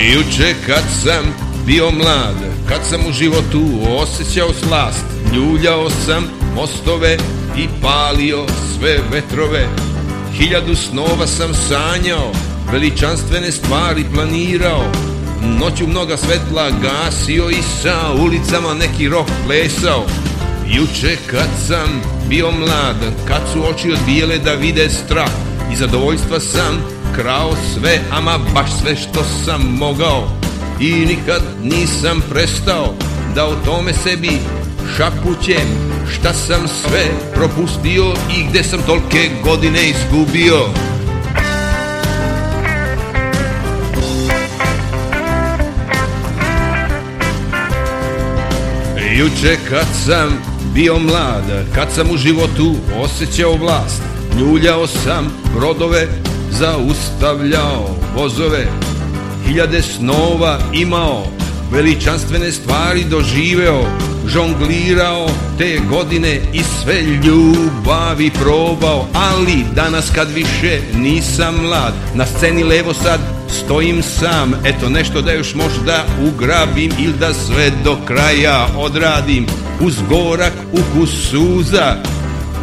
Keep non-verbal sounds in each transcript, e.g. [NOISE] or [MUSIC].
Juče kad sam bio mlad, kad sam u životu osjećao slast, ljuljao sam mostove i palio sve vetrove. Hiljadu snova sam sanjao, veličanstvene stvari planirao, noću mnoga svetla gasio i sa ulicama neki rok plesao. Juče kad sam bio mlad, kad su oči odbijele da vide strah i zadovoljstva sam krao sve, ama baš sve što sam mogao i nikad nisam prestao da o tome sebi šapućem šta sam sve propustio i gde sam tolke godine izgubio. Juče kad sam bio mlad, kad sam u životu osjećao vlast, ljuljao sam brodove, zaustavljao vozove, hiljade snova imao, veličanstvene stvari doživeo, žonglirao te godine i sve ljubavi probao, ali danas kad više nisam mlad, na sceni levo sad stojim sam, eto nešto da još možda ugrabim ili da sve do kraja odradim, uz gorak ukus suza,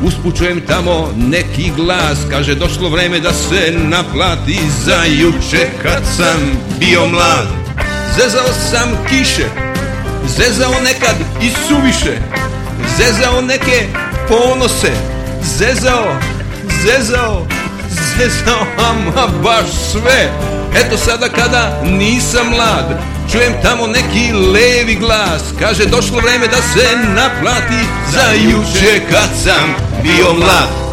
Uspučujem tamo neki glas Kaže došlo vreme da se naplati Za juče kad sam bio mlad. Zezao sam kiše Zezao nekad i suviše Zezao neke ponose Zezao, zezao, zezao [LAUGHS] Ama baš sve. Eto sada kada nisam mlad Čujem tamo neki levi glas. Kaže došlo vreme da se naplati. Za juče kad sam bio mlad